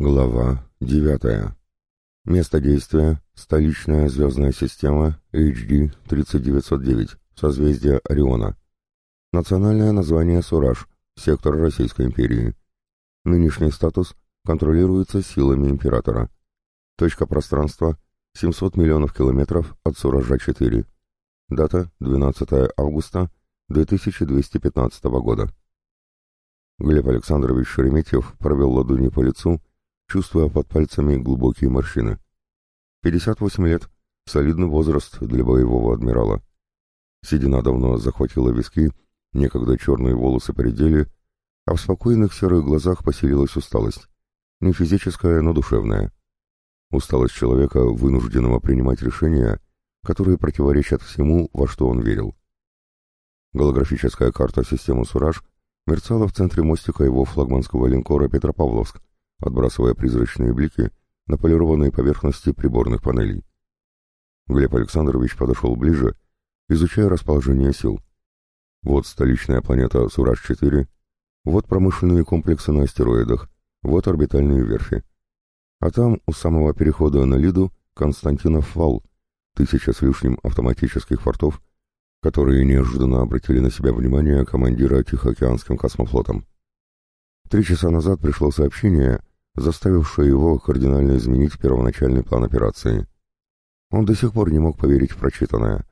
Глава 9. Место действия – столичная звездная система HD 3909, созвездие Ориона. Национальное название Сураж, сектор Российской империи. Нынешний статус контролируется силами императора. Точка пространства – 700 миллионов километров от Суража-4. Дата – 12 августа 2215 года. Глеб Александрович Шереметьев провел ладони по лицу чувствуя под пальцами глубокие морщины. 58 лет, солидный возраст для боевого адмирала. Седина давно захватила виски, некогда черные волосы поредели, а в спокойных серых глазах поселилась усталость. Не физическая, но душевная. Усталость человека, вынужденного принимать решения, которые противоречат всему, во что он верил. Голографическая карта системы «Сураж» мерцала в центре мостика его флагманского линкора «Петропавловск», отбрасывая призрачные блики на полированные поверхности приборных панелей. Глеб Александрович подошел ближе, изучая расположение сил. Вот столичная планета Сураж-4, вот промышленные комплексы на астероидах, вот орбитальные верфи. А там, у самого перехода на Лиду, Константинов вал, тысяча с лишним автоматических фортов, которые неожиданно обратили на себя внимание командира Тихоокеанским космофлотом. Три часа назад пришло сообщение заставившее его кардинально изменить первоначальный план операции. Он до сих пор не мог поверить в прочитанное.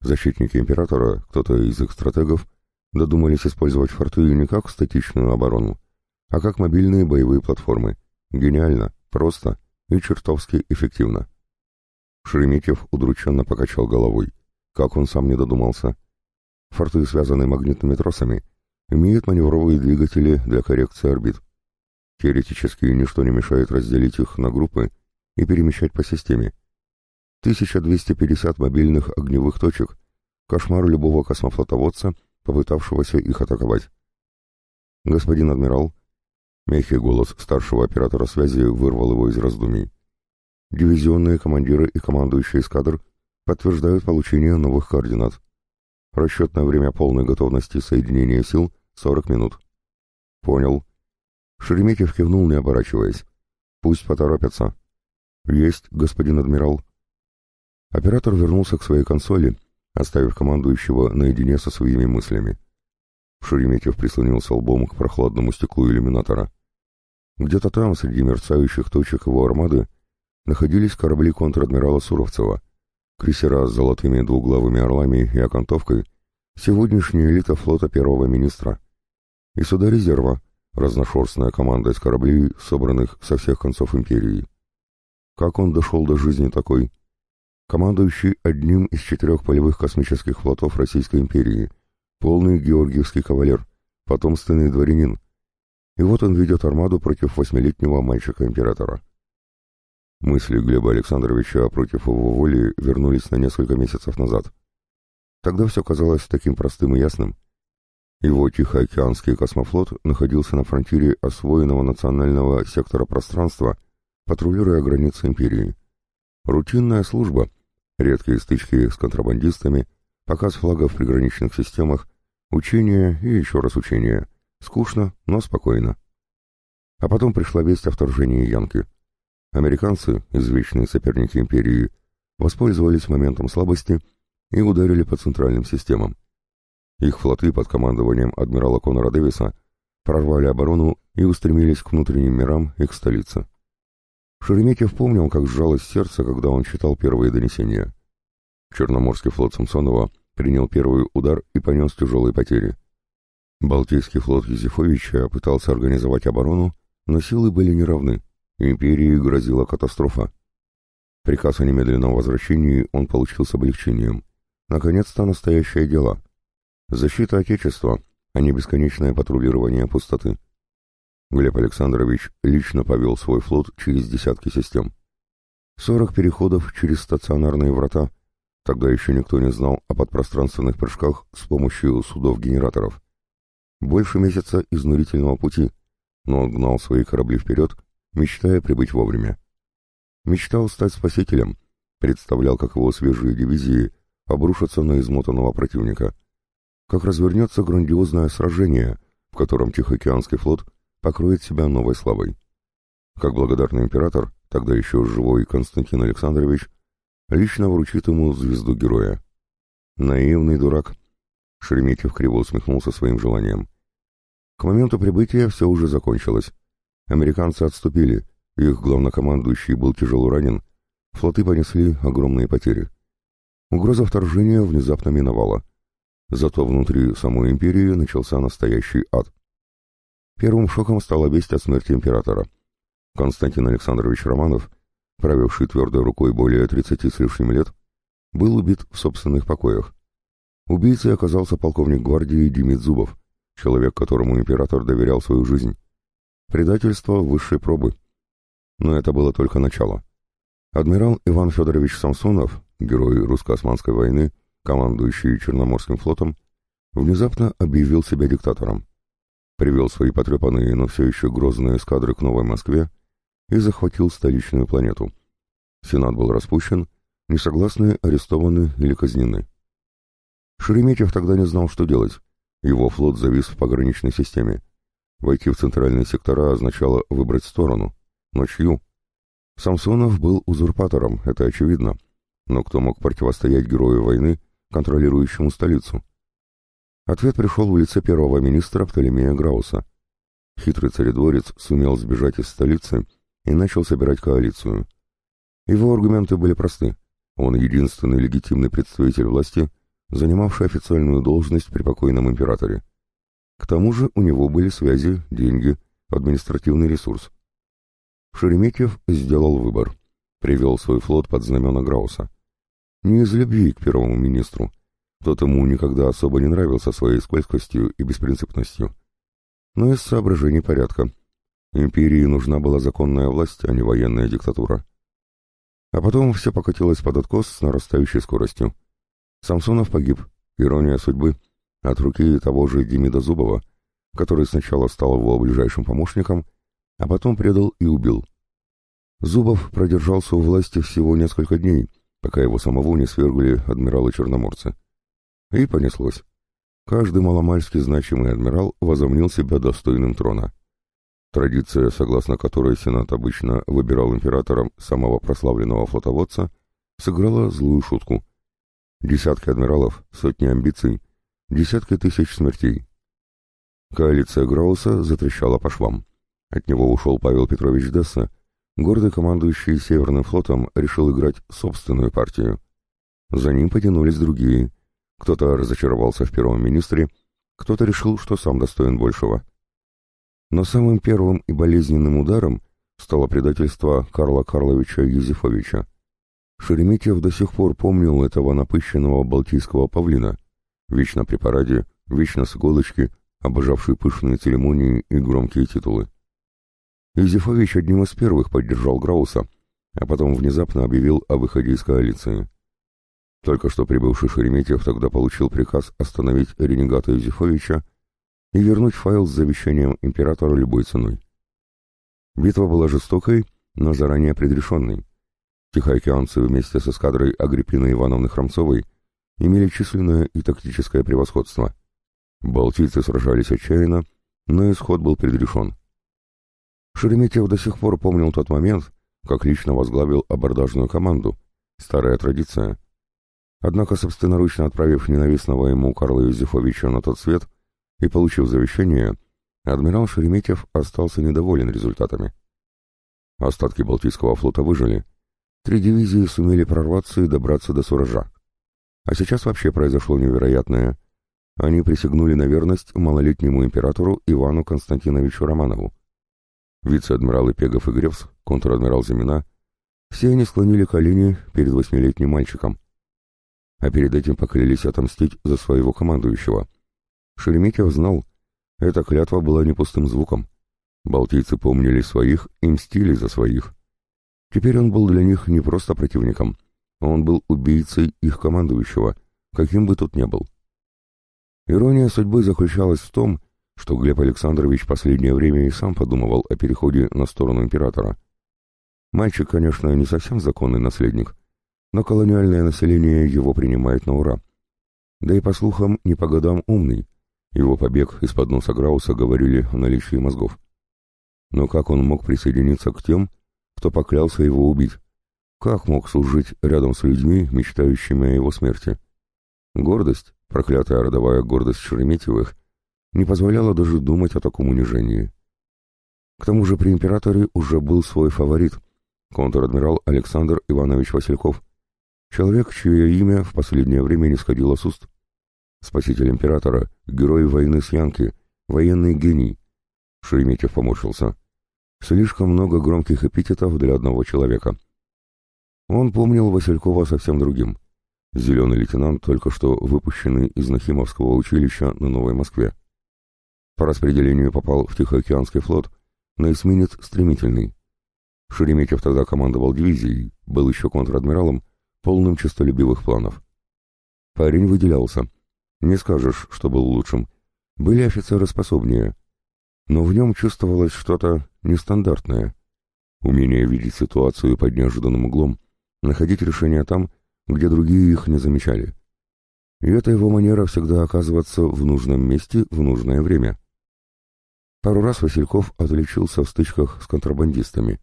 Защитники императора, кто-то из их стратегов, додумались использовать форты не как статичную оборону, а как мобильные боевые платформы. Гениально, просто и чертовски эффективно. Шереметьев удрученно покачал головой. Как он сам не додумался. Форты, связанные магнитными тросами, имеют маневровые двигатели для коррекции орбит. Теоретически ничто не мешает разделить их на группы и перемещать по системе. 1250 мобильных огневых точек — кошмар любого космофлотоводца, попытавшегося их атаковать. «Господин адмирал», — мягкий голос старшего оператора связи вырвал его из раздумий, «дивизионные командиры и командующие эскадр подтверждают получение новых координат. Расчетное время полной готовности соединения сил — 40 минут». «Понял», Шереметьев кивнул, не оборачиваясь. «Пусть поторопятся». «Есть, господин адмирал». Оператор вернулся к своей консоли, оставив командующего наедине со своими мыслями. Шереметьев прислонился лбом к прохладному стеклу иллюминатора. Где-то там, среди мерцающих точек его армады, находились корабли контр-адмирала Суровцева, крейсера с золотыми двуглавыми орлами и окантовкой, сегодняшняя элита флота первого министра, и суда резерва, разношерстная команда из кораблей, собранных со всех концов империи. Как он дошел до жизни такой? Командующий одним из четырех полевых космических флотов Российской империи, полный георгиевский кавалер, потомственный дворянин. И вот он ведет армаду против восьмилетнего мальчика-императора. Мысли Глеба Александровича против его воли вернулись на несколько месяцев назад. Тогда все казалось таким простым и ясным. Его Тихоокеанский космофлот находился на фронтире освоенного национального сектора пространства, патрулируя границы империи. Рутинная служба, редкие стычки с контрабандистами, показ флагов в приграничных системах, учения и еще раз учения. Скучно, но спокойно. А потом пришла весть о вторжении Янки. Американцы, извечные соперники империи, воспользовались моментом слабости и ударили по центральным системам. Их флоты под командованием адмирала Конора Дэвиса прорвали оборону и устремились к внутренним мирам и к столице. Шереметьев помнил, как сжалось сердце, когда он читал первые донесения. Черноморский флот Самсонова принял первый удар и понес тяжелые потери. Балтийский флот Юзефовича пытался организовать оборону, но силы были неравны. Империи грозила катастрофа. Приказ о немедленном возвращении он получил с облегчением. Наконец-то настоящее дело. Защита Отечества, а не бесконечное патрулирование пустоты. Глеб Александрович лично повел свой флот через десятки систем. Сорок переходов через стационарные врата. Тогда еще никто не знал о подпространственных прыжках с помощью судов-генераторов. Больше месяца изнурительного пути, но он гнал свои корабли вперед, мечтая прибыть вовремя. Мечтал стать спасителем, представлял, как его свежие дивизии обрушатся на измотанного противника как развернется грандиозное сражение, в котором Тихоокеанский флот покроет себя новой славой. как благодарный император, тогда еще живой Константин Александрович, лично вручит ему звезду героя. Наивный дурак. Шереметьев криво усмехнулся своим желанием. К моменту прибытия все уже закончилось. Американцы отступили, их главнокомандующий был тяжело ранен, флоты понесли огромные потери. Угроза вторжения внезапно миновала. Зато внутри самой империи начался настоящий ад. Первым шоком стала весть о смерти императора. Константин Александрович Романов, правивший твердой рукой более 30 с лишним лет, был убит в собственных покоях. Убийцей оказался полковник гвардии Демид Зубов, человек, которому император доверял свою жизнь. Предательство высшей пробы. Но это было только начало. Адмирал Иван Федорович Самсонов, герой русско-османской войны, командующий Черноморским флотом, внезапно объявил себя диктатором. Привел свои потрепанные, но все еще грозные эскадры к Новой Москве и захватил столичную планету. Сенат был распущен, несогласные арестованы или казнены. Шереметьев тогда не знал, что делать. Его флот завис в пограничной системе. Войти в центральные сектора означало выбрать сторону. Но чью? Самсонов был узурпатором, это очевидно. Но кто мог противостоять герою войны, контролирующему столицу? Ответ пришел в лице первого министра Птолемея Грауса. Хитрый царедворец сумел сбежать из столицы и начал собирать коалицию. Его аргументы были просты. Он единственный легитимный представитель власти, занимавший официальную должность при покойном императоре. К тому же у него были связи, деньги, административный ресурс. Шереметьев сделал выбор. Привел свой флот под знамена Грауса. Не из любви к первому министру. Тот ему никогда особо не нравился своей скользкостью и беспринципностью. Но из соображений порядка. Империи нужна была законная власть, а не военная диктатура. А потом все покатилось под откос с нарастающей скоростью. Самсонов погиб, ирония судьбы, от руки того же Демида Зубова, который сначала стал его ближайшим помощником, а потом предал и убил. Зубов продержался у власти всего несколько дней, пока его самого не свергли адмиралы-черноморцы. И понеслось. Каждый маломальски значимый адмирал возомнил себя достойным трона. Традиция, согласно которой Сенат обычно выбирал императором самого прославленного флотоводца, сыграла злую шутку. Десятки адмиралов, сотни амбиций, десятки тысяч смертей. Коалиция Грауса затрещала по швам. От него ушел Павел Петрович Десса, гордый командующий Северным флотом решил играть собственную партию. За ним потянулись другие. Кто-то разочаровался в первом министре, кто-то решил, что сам достоин большего. Но самым первым и болезненным ударом стало предательство Карла Карловича Юзефовича. Шереметьев до сих пор помнил этого напыщенного балтийского павлина, вечно при параде, вечно с иголочки, обожавший пышные церемонии и громкие титулы. Юзефович одним из первых поддержал Грауса, а потом внезапно объявил о выходе из коалиции. Только что прибывший Шереметьев тогда получил приказ остановить ренегата Юзефовича и вернуть файл с завещанием императора любой ценой. Битва была жестокой, но заранее предрешенной. Тихоокеанцы вместе с эскадрой Агриппины Ивановны Хромцовой имели численное и тактическое превосходство. Балтийцы сражались отчаянно, но исход был предрешен. Шереметьев до сих пор помнил тот момент, как лично возглавил абордажную команду, старая традиция. Однако, собственноручно отправив ненавистного ему Карла Юзефовича на тот свет, и, получив завещание, адмирал Шереметьев остался недоволен результатами. Остатки Балтийского флота выжили. Три дивизии сумели прорваться и добраться до Суража. А сейчас вообще произошло невероятное. Они присягнули на верность малолетнему императору Ивану Константиновичу Романову. Вице-адмиралы Пегов и Гревс, контр-адмирал Зимина, все они склонили колени перед восьмилетним мальчиком. А перед этим поклялись отомстить за своего командующего — Шереметьев знал, эта клятва была не пустым звуком. Балтийцы помнили своих и мстили за своих. Теперь он был для них не просто противником, он был убийцей их командующего, каким бы тот ни был. Ирония судьбы заключалась в том, что Глеб Александрович последнее время и сам подумывал о переходе на сторону императора. Мальчик, конечно, не совсем законный наследник, но колониальное население его принимает на ура. Да и, по слухам, не по годам умный, его побег из-под носа Грауса говорили о наличии мозгов. Но как он мог присоединиться к тем, кто поклялся его убить? Как мог служить рядом с людьми, мечтающими о его смерти? Гордость, проклятая родовая гордость Шереметьевых, не позволяла даже думать о таком унижении. К тому же при императоре уже был свой фаворит, контр-адмирал Александр Иванович Васильков, человек, чье имя в последнее время не сходило с уст. Спаситель императора, герой войны с Янки, военный гений. Шереметьев поморщился. Слишком много громких эпитетов для одного человека. Он помнил Василькова совсем другим. Зеленый лейтенант, только что выпущенный из Нахимовского училища на Новой Москве. По распределению попал в Тихоокеанский флот на эсминец «Стремительный». Шереметьев тогда командовал дивизией, был еще контр-адмиралом, полным честолюбивых планов. Парень выделялся. Не скажешь, что был лучшим. Были офицеры способнее. Но в нем чувствовалось что-то нестандартное. Умение видеть ситуацию под неожиданным углом, находить решения там, где другие их не замечали. И это его манера всегда оказываться в нужном месте в нужное время. Пару раз Васильков отличился в стычках с контрабандистами.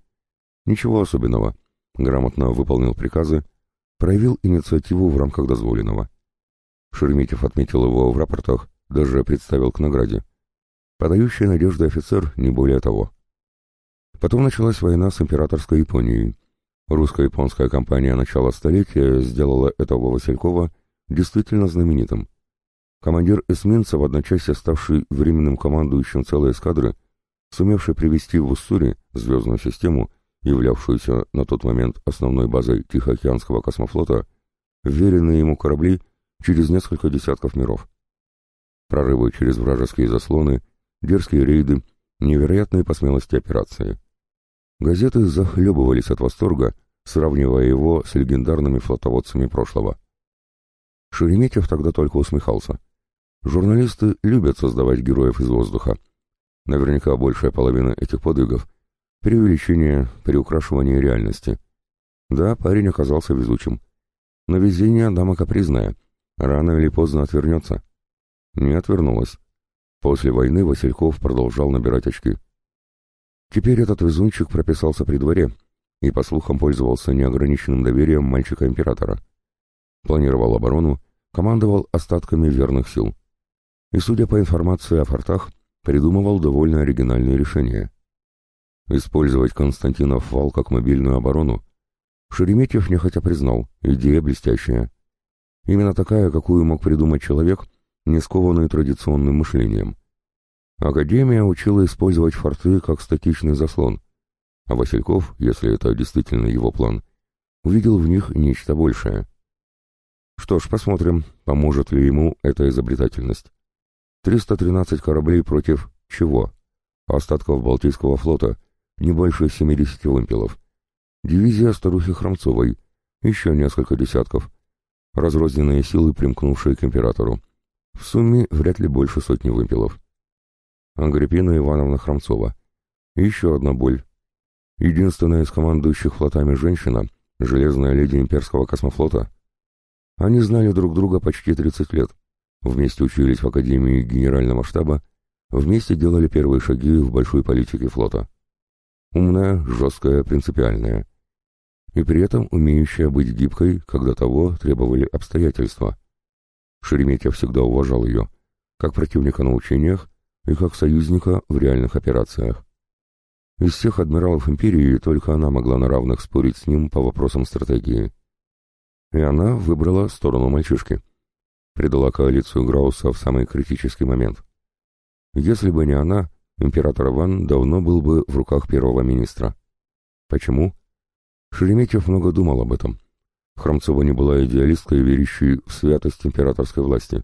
Ничего особенного. Грамотно выполнил приказы, проявил инициативу в рамках дозволенного. Шереметьев отметил его в рапортах, даже представил к награде. Подающий надежды офицер, не более того. Потом началась война с императорской Японией. Русско-японская компания начала столетия сделала этого Василькова действительно знаменитым. Командир эсминца, в одночасье ставший временным командующим целой эскадры, сумевший привести в Уссури звездную систему, являвшуюся на тот момент основной базой Тихоокеанского космофлота, веренные ему корабли через несколько десятков миров. Прорывы через вражеские заслоны, дерзкие рейды, невероятные по смелости операции. Газеты захлебывались от восторга, сравнивая его с легендарными флотоводцами прошлого. Шереметьев тогда только усмехался. Журналисты любят создавать героев из воздуха. Наверняка большая половина этих подвигов — преувеличение, приукрашивание реальности. Да, парень оказался везучим. Но везение — дама капризная. Рано или поздно отвернется. Не отвернулась. После войны Васильков продолжал набирать очки. Теперь этот везунчик прописался при дворе и, по слухам, пользовался неограниченным доверием мальчика-императора. Планировал оборону, командовал остатками верных сил и, судя по информации о фортах, придумывал довольно оригинальные решения. Использовать Константинов вал как мобильную оборону Шереметьев нехотя признал, идея блестящая. Именно такая, какую мог придумать человек, не скованный традиционным мышлением. Академия учила использовать форты как статичный заслон, а Васильков, если это действительно его план, увидел в них нечто большее. Что ж, посмотрим, поможет ли ему эта изобретательность. 313 кораблей против чего? Остатков Балтийского флота, не больше 70 вымпелов. Дивизия старухи Хромцовой, еще несколько десятков. Разрозненные силы, примкнувшие к императору. В сумме вряд ли больше сотни вымпелов. Агриппина Ивановна Хромцова. Еще одна боль. Единственная из командующих флотами женщина, железная леди имперского космофлота. Они знали друг друга почти 30 лет. Вместе учились в Академии Генерального штаба, вместе делали первые шаги в большой политике флота. Умная, жесткая, принципиальная. И при этом умеющая быть гибкой, когда того требовали обстоятельства. Шереметьев всегда уважал ее, как противника на учениях и как союзника в реальных операциях. Из всех адмиралов империи только она могла на равных спорить с ним по вопросам стратегии. И она выбрала сторону мальчишки предала коалицию Грауса в самый критический момент. Если бы не она, император Иван давно был бы в руках первого министра. Почему? Шереметьев много думал об этом. Хромцова не была идеалисткой, верящей в святость императорской власти.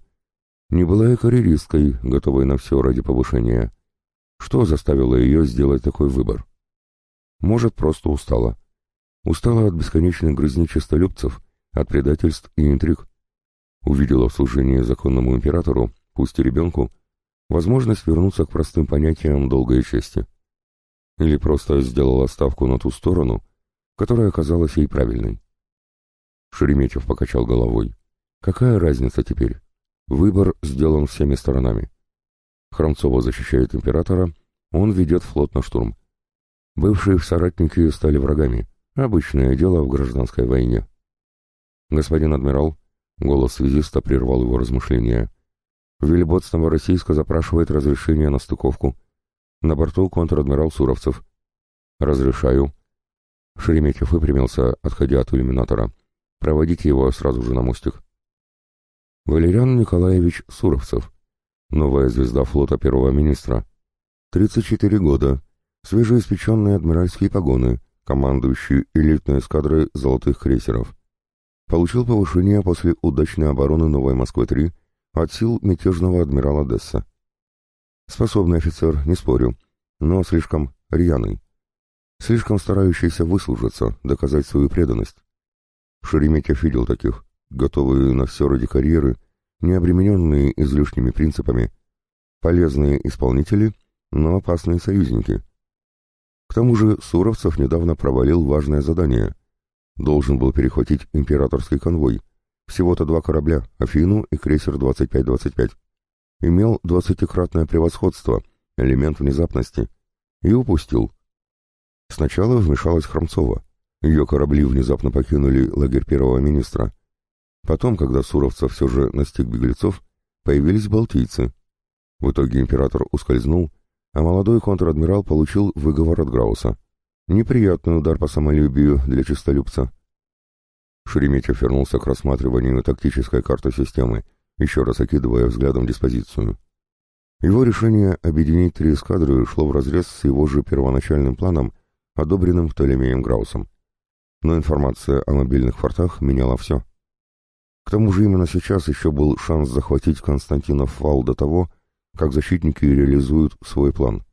Не была и карьеристкой, готовой на все ради повышения. Что заставило ее сделать такой выбор? Может, просто устала. Устала от бесконечной грызни честолюбцев, от предательств и интриг увидела в служении законному императору, пусть и ребенку, возможность вернуться к простым понятиям долга и чести. Или просто сделала ставку на ту сторону, которая оказалась ей правильной. Шереметьев покачал головой. Какая разница теперь? Выбор сделан всеми сторонами. Хромцова защищает императора, он ведет флот на штурм. Бывшие соратники стали врагами. Обычное дело в гражданской войне. «Господин адмирал», — голос связиста прервал его размышления, — «Вильбот с Новороссийска запрашивает разрешение на стыковку. На борту контр-адмирал Суровцев». «Разрешаю». Шереметьев выпрямился, отходя от иллюминатора. «Проводите его сразу же на мостик». Валериан Николаевич Суровцев. Новая звезда флота первого министра. 34 года. Свежеиспеченные адмиральские погоны, командующий элитной эскадрой золотых крейсеров. Получил повышение после удачной обороны Новой Москвы-3 от сил мятежного адмирала Десса. Способный офицер, не спорю, но слишком рьяный. Слишком старающийся выслужиться, доказать свою преданность. Шереметьев видел таких, готовые на все ради карьеры, не обремененные излишними принципами, полезные исполнители, но опасные союзники. К тому же Суровцев недавно провалил важное задание. Должен был перехватить императорский конвой. Всего-то два корабля, Афину и крейсер 25-25. Имел двадцатикратное превосходство, элемент внезапности. И упустил. Сначала вмешалась Хромцова. Ее корабли внезапно покинули лагерь первого министра. Потом, когда Суровцев все же настиг беглецов, появились балтийцы. В итоге император ускользнул, а молодой контр-адмирал получил выговор от Грауса. Неприятный удар по самолюбию для чистолюбца. Шереметьев вернулся к рассматриванию тактической карты системы, еще раз окидывая взглядом диспозицию. Его решение объединить три эскадры шло вразрез с его же первоначальным планом, одобренным Птолемеем Граусом. Но информация о мобильных фортах меняла все. К тому же именно сейчас еще был шанс захватить Константинов вал до того, как защитники реализуют свой план.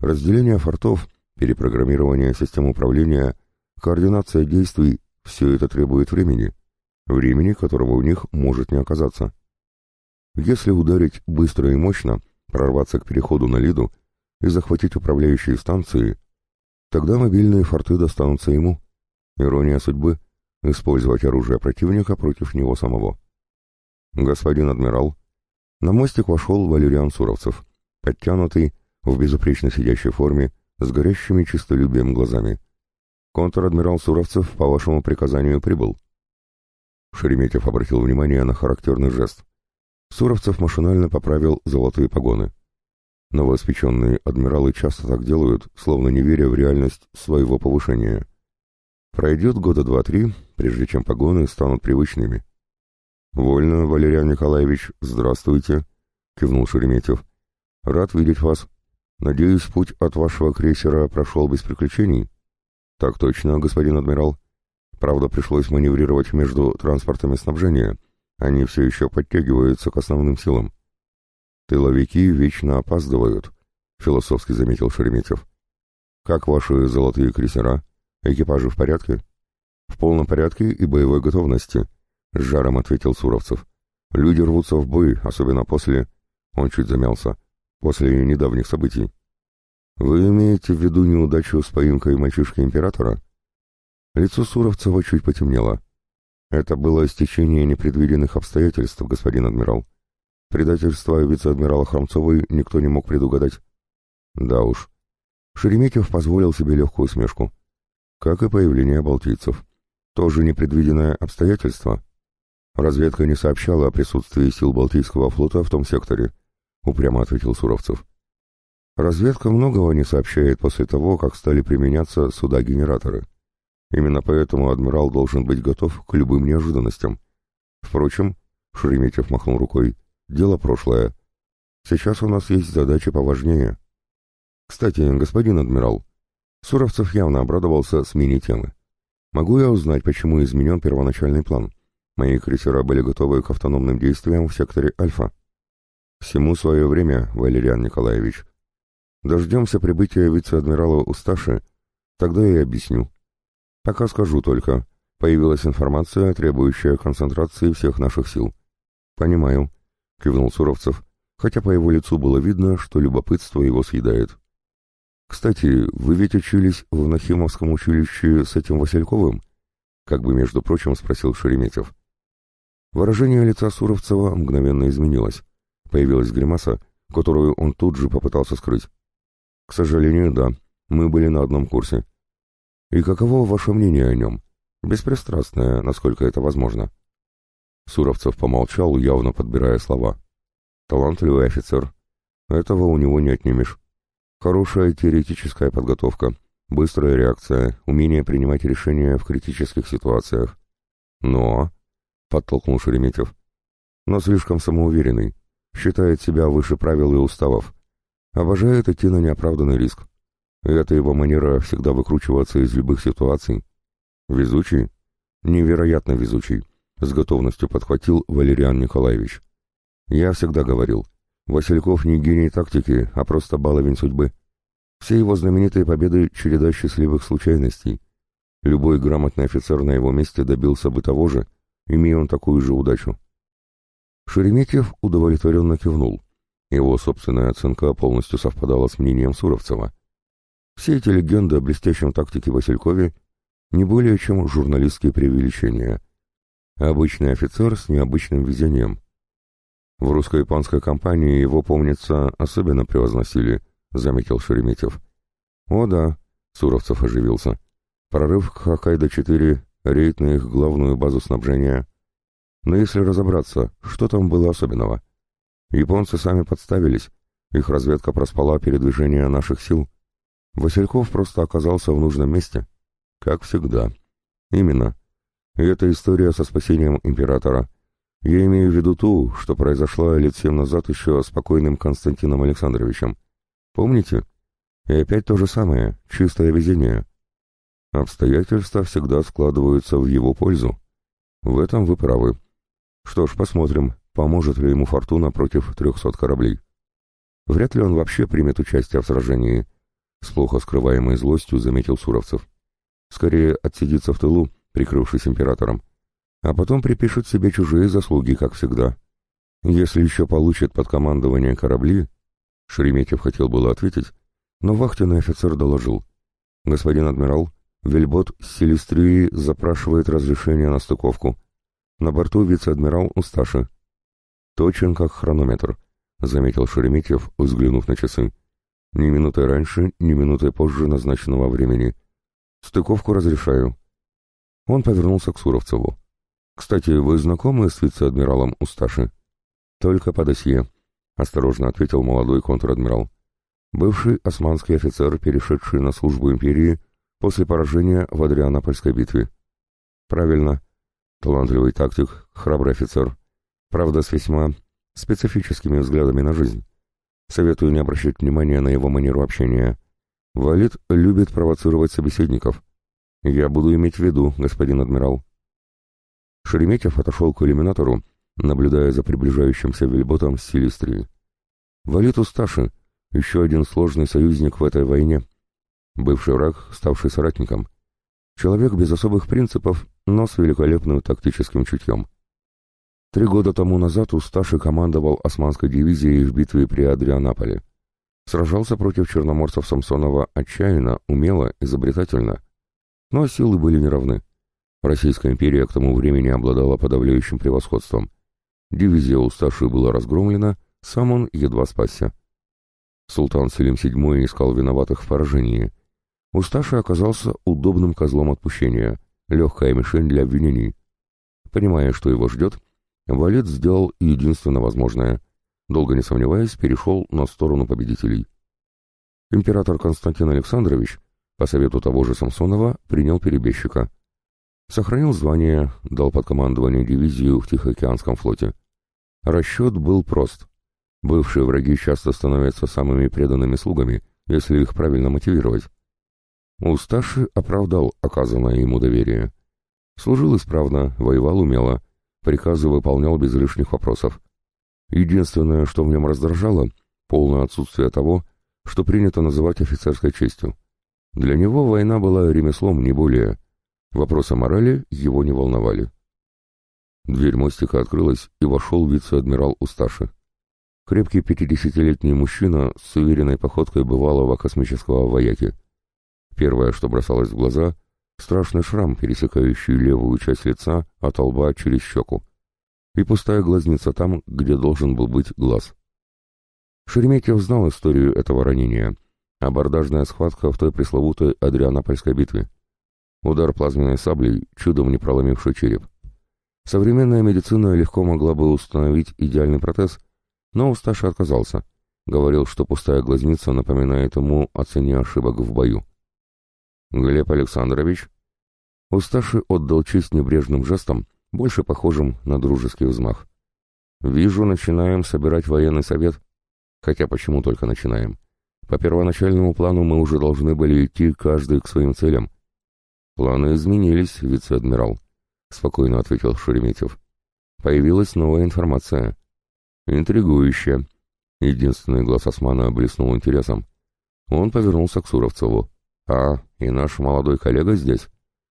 Разделение фортов, перепрограммирование систем управления, координация действий – все это требует времени, времени, которого у них может не оказаться. Если ударить быстро и мощно, прорваться к переходу на Лиду и захватить управляющие станции, тогда мобильные форты достанутся ему. Ирония судьбы – использовать оружие противника против него самого. «Господин адмирал», на мостик вошел Валериан Суровцев, подтянутый, в безупречно сидящей форме, с горящими чистолюбием глазами. «Контр-адмирал Суровцев по вашему приказанию прибыл». Шереметьев обратил внимание на характерный жест. Суровцев машинально поправил золотые погоны. Новоиспеченные адмиралы часто так делают, словно не веря в реальность своего повышения. Пройдет года два-три, прежде чем погоны станут привычными. «Вольно, Валериан Николаевич, здравствуйте», — кивнул Шереметьев. «Рад видеть вас. Надеюсь, путь от вашего крейсера прошел без приключений?» «Так точно, господин адмирал. Правда, пришлось маневрировать между транспортами снабжения. Они все еще подтягиваются к основным силам». «Тыловики вечно опаздывают», — философски заметил Шереметьев. «Как ваши золотые крейсера?» Экипажи в порядке? В полном порядке и боевой готовности, с жаром ответил Суровцев. Люди рвутся в бой, особенно после... Он чуть замялся. После недавних событий. Вы имеете в виду неудачу с поимкой мальчишки императора? Лицо Суровцева чуть потемнело. Это было стечение непредвиденных обстоятельств, господин адмирал. Предательство вице-адмирала Хромцовой никто не мог предугадать. Да уж. Шереметьев позволил себе легкую усмешку как и появление балтийцев. Тоже непредвиденное обстоятельство. Разведка не сообщала о присутствии сил Балтийского флота в том секторе, упрямо ответил Суровцев. Разведка многого не сообщает после того, как стали применяться суда-генераторы. Именно поэтому адмирал должен быть готов к любым неожиданностям. Впрочем, Шереметьев махнул рукой, дело прошлое. Сейчас у нас есть задачи поважнее. Кстати, господин адмирал, Суровцев явно обрадовался смене темы. «Могу я узнать, почему изменен первоначальный план? Мои крейсера были готовы к автономным действиям в секторе Альфа». «Всему свое время, Валериан Николаевич. Дождемся прибытия вице-адмирала Усташи, тогда и объясню. Пока скажу только, появилась информация, требующая концентрации всех наших сил». «Понимаю», — кивнул Суровцев, хотя по его лицу было видно, что любопытство его съедает. «Кстати, вы ведь учились в Нахимовском училище с этим Васильковым?» Как бы, между прочим, спросил Шереметьев. Выражение лица Суровцева мгновенно изменилось. Появилась гримаса, которую он тут же попытался скрыть. «К сожалению, да», Мы были на одном курсе. И каково ваше мнение о нем? Беспристрастное, насколько это возможно. Суровцев помолчал, явно подбирая слова. Талантливый офицер. Этого у него не отнимешь. Хорошая теоретическая подготовка, быстрая реакция, умение принимать решения в критических ситуациях. Но, — подтолкнул Шереметьев, — но слишком самоуверенный, считает себя выше правил и уставов, обожает идти на неоправданный риск. И это его манера всегда выкручиваться из любых ситуаций. Везучий? Невероятно везучий, — с готовностью подхватил Валериан Николаевич. Я всегда говорил, Васильков не гений тактики, а просто баловень судьбы. Все его знаменитые победы — череда счастливых случайностей. Любой грамотный офицер на его месте добился бы того же, имея он такую же удачу. Шереметьев удовлетворенно кивнул. Его собственная оценка полностью совпадала с мнением Суровцева. Все эти легенды о блестящем тактике Василькове не более чем журналистские преувеличения. Обычный офицер с необычным везением — в русско-японской компании его, помнится, особенно превозносили, — заметил Шереметьев. О да, — Суровцев оживился. Прорыв к Хоккайдо-4, рейд на их главную базу снабжения. Но если разобраться, что там было особенного? Японцы сами подставились, их разведка проспала передвижение наших сил. Васильков просто оказался в нужном месте. Как всегда. Именно. И эта история со спасением императора — я имею в виду ту, что произошла лет семь назад еще с покойным Константином Александровичем. Помните? И опять то же самое, чистое везение. Обстоятельства всегда складываются в его пользу. В этом вы правы. Что ж, посмотрим, поможет ли ему фортуна против трехсот кораблей. Вряд ли он вообще примет участие в сражении. С плохо скрываемой злостью заметил Суровцев. Скорее отсидится в тылу, прикрывшись императором а потом припишет себе чужие заслуги, как всегда. Если еще получит под командование корабли, Шереметьев хотел было ответить, но вахтенный офицер доложил. Господин адмирал, Вельбот с Селестрии запрашивает разрешение на стыковку. На борту вице-адмирал Усташи. Точен как хронометр, заметил Шереметьев, взглянув на часы. Ни минутой раньше, ни минутой позже назначенного времени. Стыковку разрешаю. Он повернулся к Суровцеву. «Кстати, вы знакомы с вице-адмиралом Усташи?» «Только по досье», — осторожно ответил молодой контр-адмирал. «Бывший османский офицер, перешедший на службу империи после поражения в Адрианопольской битве». «Правильно. Талантливый тактик, храбрый офицер. Правда, с весьма специфическими взглядами на жизнь. Советую не обращать внимания на его манеру общения. Валид любит провоцировать собеседников. Я буду иметь в виду, господин адмирал». Шереметьев отошел к иллюминатору, наблюдая за приближающимся вельботом с Силистрии. Валит Усташи, еще один сложный союзник в этой войне. Бывший враг, ставший соратником. Человек без особых принципов, но с великолепным тактическим чутьем. Три года тому назад Усташи командовал османской дивизией в битве при Адрианаполе. Сражался против черноморцев Самсонова отчаянно, умело, изобретательно. Но силы были неравны. Российская империя к тому времени обладала подавляющим превосходством. Дивизия Усташи была разгромлена, сам он едва спасся. Султан Селим VII искал виноватых в поражении. Усташи оказался удобным козлом отпущения, легкая мишень для обвинений. Понимая, что его ждет, Валет сделал единственно возможное. Долго не сомневаясь, перешел на сторону победителей. Император Константин Александрович, по совету того же Самсонова, принял перебежчика. Сохранил звание, дал под командование дивизию в Тихоокеанском флоте. Расчет был прост. Бывшие враги часто становятся самыми преданными слугами, если их правильно мотивировать. Усташи оправдал оказанное ему доверие. Служил исправно, воевал умело, приказы выполнял без лишних вопросов. Единственное, что в нем раздражало, полное отсутствие того, что принято называть офицерской честью. Для него война была ремеслом, не более — Вопросы морали его не волновали. Дверь мостика открылась, и вошел вице-адмирал Усташи. Крепкий пятидесятилетний мужчина с уверенной походкой бывалого космического вояки. Первое, что бросалось в глаза — страшный шрам, пересекающий левую часть лица от лба через щеку, и пустая глазница там, где должен был быть глаз. Шереметьев знал историю этого ранения. Абордажная схватка в той пресловутой Адрианопольской битве. Удар плазменной саблей, чудом не проломивший череп. Современная медицина легко могла бы установить идеальный протез, но Усташи отказался. Говорил, что пустая глазница напоминает ему о цене ошибок в бою. Глеб Александрович Усташи отдал честь небрежным жестом, больше похожим на дружеский взмах. «Вижу, начинаем собирать военный совет. Хотя почему только начинаем? По первоначальному плану мы уже должны были идти каждый к своим целям. Планы изменились, вице-адмирал», — спокойно ответил Шереметьев. «Появилась новая информация. Интригующая». Единственный глаз Османа блеснул интересом. Он повернулся к Суровцеву. «А, и наш молодой коллега здесь?»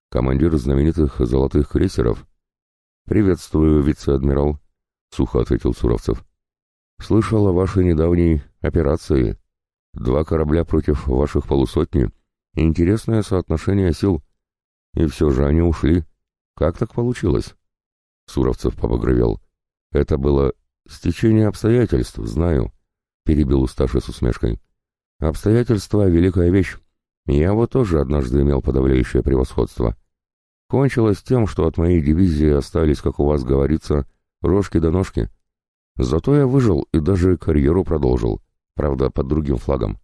командир знаменитых золотых крейсеров. «Приветствую, вице-адмирал», — сухо ответил Суровцев. «Слышал о вашей недавней операции. Два корабля против ваших полусотни. Интересное соотношение сил. И все же они ушли. Как так получилось?» Суровцев побагровел. «Это было стечение обстоятельств, знаю», — перебил Усташи с усмешкой. «Обстоятельства — великая вещь. Я вот тоже однажды имел подавляющее превосходство. Кончилось тем, что от моей дивизии остались, как у вас говорится, рожки до ножки. Зато я выжил и даже карьеру продолжил, правда, под другим флагом.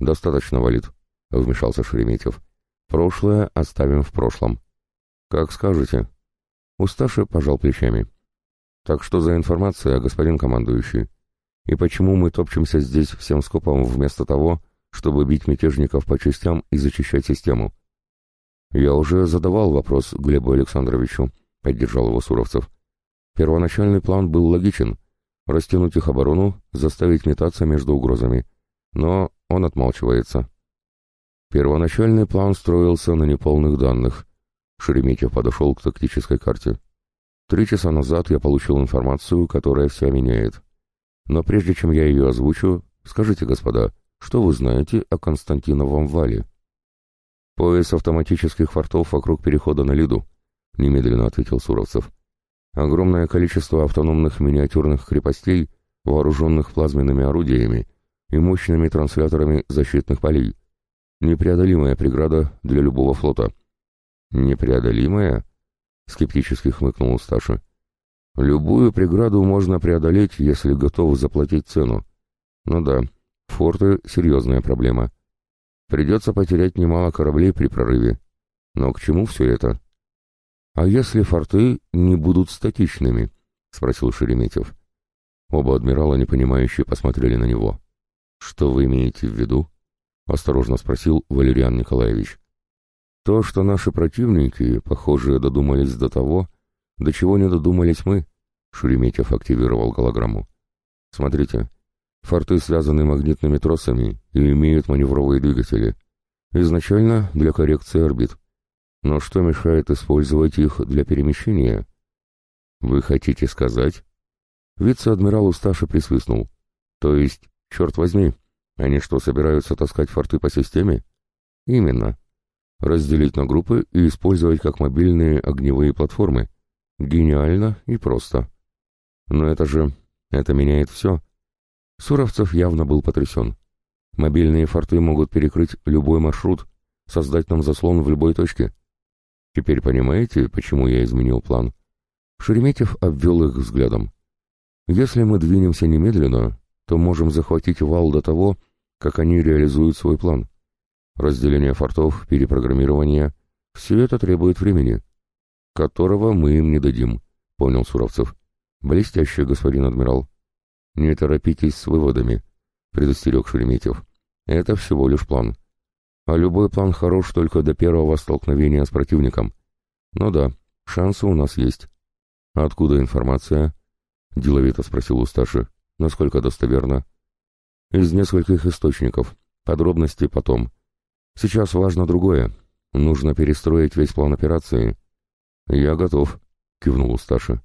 «Достаточно, Валит», — вмешался Шереметьев. «Прошлое оставим в прошлом». «Как скажете». Усташи пожал плечами. «Так что за информация, господин командующий? И почему мы топчемся здесь всем скопом вместо того, чтобы бить мятежников по частям и зачищать систему. «Я уже задавал вопрос Глебу Александровичу», — поддержал его Суровцев. «Первоначальный план был логичен — растянуть их оборону, заставить метаться между угрозами. Но он отмалчивается». Первоначальный план строился на неполных данных. Шереметьев подошел к тактической карте. Три часа назад я получил информацию, которая вся меняет. Но прежде чем я ее озвучу, скажите, господа, что вы знаете о Константиновом вале?» «Пояс автоматических фортов вокруг перехода на Лиду», — немедленно ответил Суровцев. «Огромное количество автономных миниатюрных крепостей, вооруженных плазменными орудиями и мощными трансляторами защитных полей. Непреодолимая преграда для любого флота». «Непреодолимая?» — скептически хмыкнул Сташа. «Любую преграду можно преодолеть, если готов заплатить цену. Ну да, Форты — серьезная проблема. Придется потерять немало кораблей при прорыве. Но к чему все это? «А если форты не будут статичными?» — спросил Шереметьев. Оба адмирала, непонимающие, посмотрели на него. «Что вы имеете в виду?» — осторожно спросил Валериан Николаевич. «То, что наши противники, похоже, додумались до того, до чего не додумались мы», — Шереметьев активировал голограмму. «Смотрите, Форты связаны магнитными тросами и имеют маневровые двигатели. Изначально для коррекции орбит. Но что мешает использовать их для перемещения? Вы хотите сказать? Вице-адмирал Усташи присвистнул. То есть, черт возьми, они что, собираются таскать форты по системе? Именно. Разделить на группы и использовать как мобильные огневые платформы. Гениально и просто. Но это же... это меняет все. Суровцев явно был потрясен. Мобильные форты могут перекрыть любой маршрут, создать нам заслон в любой точке. Теперь понимаете, почему я изменил план? Шереметьев обвел их взглядом. Если мы двинемся немедленно, то можем захватить вал до того, как они реализуют свой план. Разделение фортов, перепрограммирование — все это требует времени, которого мы им не дадим, — понял Суровцев. Блестяще, господин адмирал. «Не торопитесь с выводами», — предостерег Шереметьев. «Это всего лишь план. А любой план хорош только до первого столкновения с противником. Ну да, шансы у нас есть». «А откуда информация?» — деловито спросил Усташи. «Насколько достоверно?» «Из нескольких источников. Подробности потом. Сейчас важно другое. Нужно перестроить весь план операции». «Я готов», — кивнул Усташи.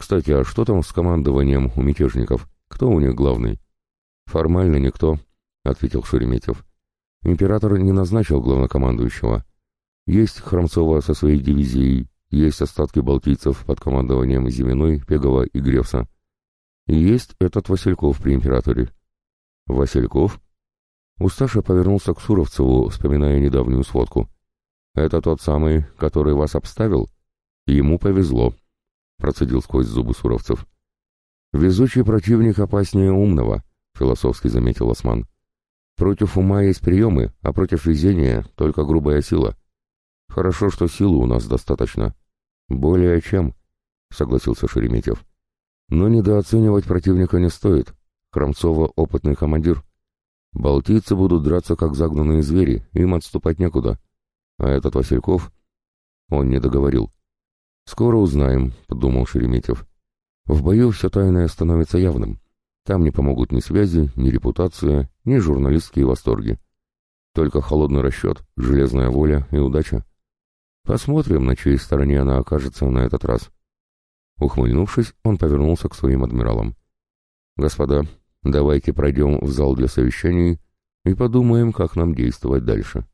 Кстати, а что там с командованием у мятежников? Кто у них главный? Формально никто, ответил Шереметьев. Император не назначил главнокомандующего. Есть Хромцова со своей дивизией, есть остатки балтийцев под командованием Зиминой, Пегова и Гревса. И есть этот Васильков при императоре. Васильков? Усташа повернулся к Суровцеву, вспоминая недавнюю сводку. «Это тот самый, который вас обставил?» «Ему повезло», — процедил сквозь зубы Суровцев. «Везучий противник опаснее умного», — философски заметил Осман. «Против ума есть приемы, а против везения — только грубая сила. Хорошо, что силы у нас достаточно». «Более чем», — согласился Шереметьев. «Но недооценивать противника не стоит. Крамцова — опытный командир. Балтийцы будут драться, как загнанные звери, им отступать некуда. А этот Васильков...» Он не договорил. «Скоро узнаем», — подумал Шереметьев. «В бою все тайное становится явным. Там не помогут ни связи, ни репутация, ни журналистские восторги. Только холодный расчет, железная воля и удача. Посмотрим, на чьей стороне она окажется на этот раз». Ухмыльнувшись, он повернулся к своим адмиралам. «Господа, давайте пройдем в зал для совещаний и подумаем, как нам действовать дальше».